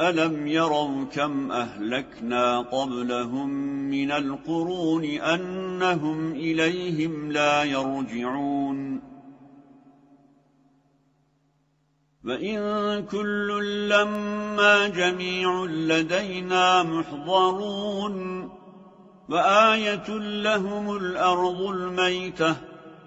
ألم يروا كم أهلكنا قبلهم من القرون أنهم إليهم لا يرجعون. وإن كل لما جميع لدينا محضرون وآية لهم الأرض الميتة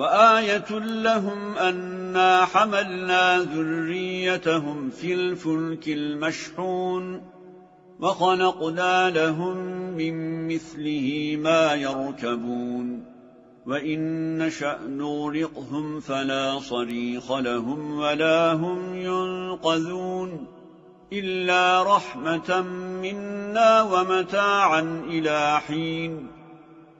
وآية لهم أنا حملنا ذريتهم في الفلك المشحون وخلقنا لهم من مثله ما يركبون وإن نشأ نورقهم فلا صريخ لهم ولا هم ينقذون إلا رحمة منا ومتاعا إلى حين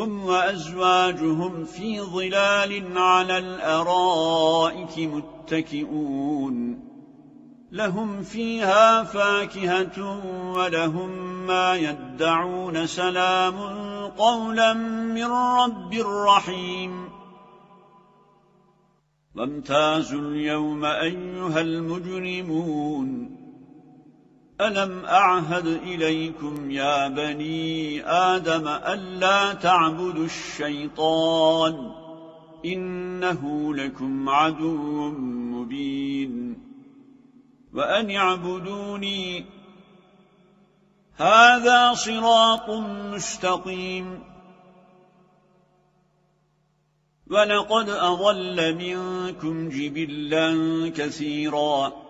هم وأزواجهم في ظلال على الأرائك متكئون لهم فيها فاكهة ولهم ما يدعون سلام قولا من رب رحيم وامتازوا اليوم أيها المجرمون ألم أعهد إليكم يا بني آدم ألا تعبدوا الشيطان إنه لكم عدو مبين وأن اعبدوني هذا صراط مستقيم ولقد أضل منكم جبلا كثيرا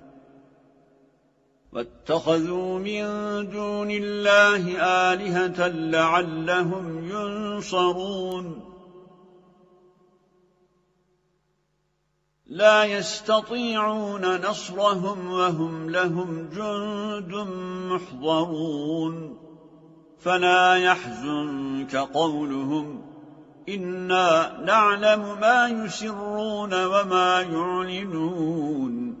واتخذوا من دون الله آلهة لعلهم ينصرون. لا يستطيعون نصرهم وهم لهم جند محضرون. فلا يحزنك قولهم. إنا نعلم ما يسرون وما يعلنون.